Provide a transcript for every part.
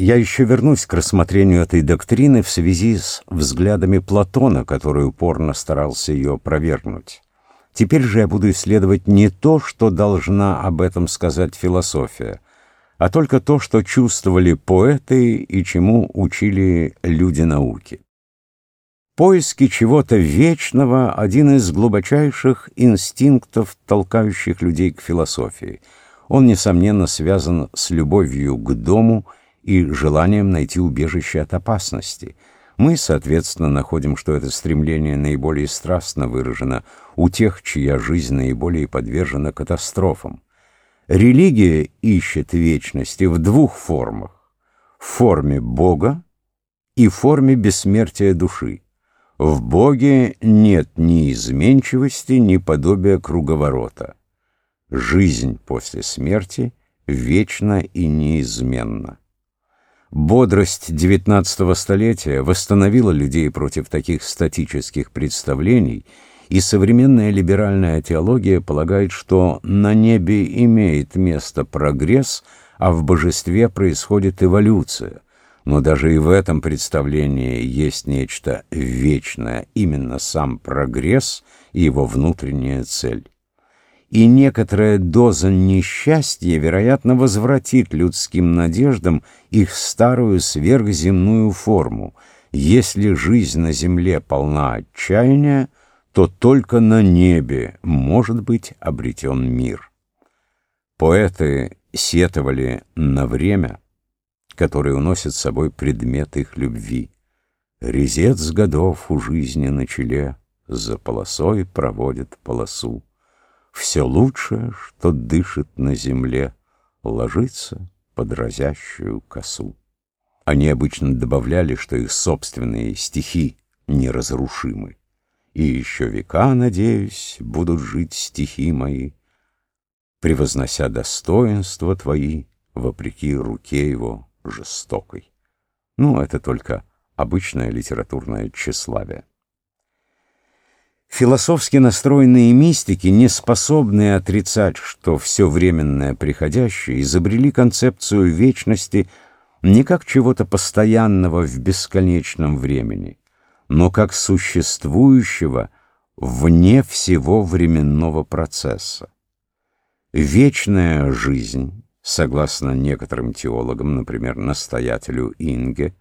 Я еще вернусь к рассмотрению этой доктрины в связи с взглядами Платона, который упорно старался ее опровергнуть. Теперь же я буду исследовать не то, что должна об этом сказать философия, а только то, что чувствовали поэты и чему учили люди науки. Поиски чего-то вечного — один из глубочайших инстинктов, толкающих людей к философии. Он, несомненно, связан с любовью к дому и желанием найти убежище от опасности. Мы, соответственно, находим, что это стремление наиболее страстно выражено у тех, чья жизнь наиболее подвержена катастрофам. Религия ищет вечности в двух формах — в форме Бога и в форме бессмертия души. В Боге нет ни изменчивости, ни подобия круговорота. Жизнь после смерти вечна и неизменна. Бодрость XIX столетия восстановила людей против таких статических представлений, и современная либеральная теология полагает, что на небе имеет место прогресс, а в божестве происходит эволюция. Но даже и в этом представлении есть нечто вечное, именно сам прогресс и его внутренняя цель. И некоторая доза несчастья, вероятно, возвратит людским надеждам их старую сверхземную форму. Если жизнь на земле полна отчаяния, то только на небе может быть обретен мир. Поэты сетовали на время, который уносит с собой предмет их любви. Резец годов у жизни на челе за полосой проводит полосу. Все лучшее, что дышит на земле, ложится под разящую косу. Они обычно добавляли, что их собственные стихи неразрушимы. И еще века, надеюсь, будут жить стихи мои, превознося достоинства твои, вопреки руке его жестокой. Ну, это только обычное литературное тщеславие. Философски настроенные мистики, не способные отрицать, что все временное приходящее, изобрели концепцию вечности не как чего-то постоянного в бесконечном времени, но как существующего вне всего временного процесса. Вечная жизнь согласно некоторым теологам, например, настоятелю Инге,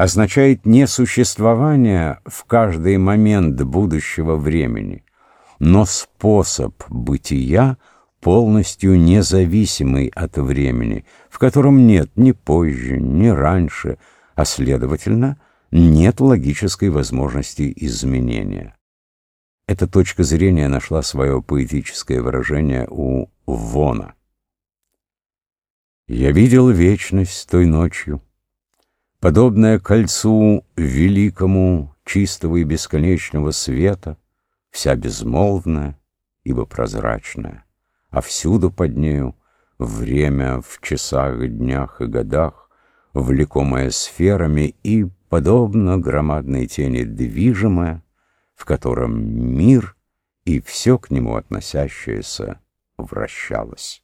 означает не существование в каждый момент будущего времени, но способ бытия, полностью независимый от времени, в котором нет ни позже, ни раньше, а, следовательно, нет логической возможности изменения. Эта точка зрения нашла свое поэтическое выражение у Вона. Я видел вечность той ночью, подобное кольцу великому чистого и бесконечного света, вся безмолвная, ибо прозрачная, а всюду под нею время в часах, днях и годах, влекомое сферами и, подобно громадной тени, движимое, в котором мир и все к нему относящееся вращалось.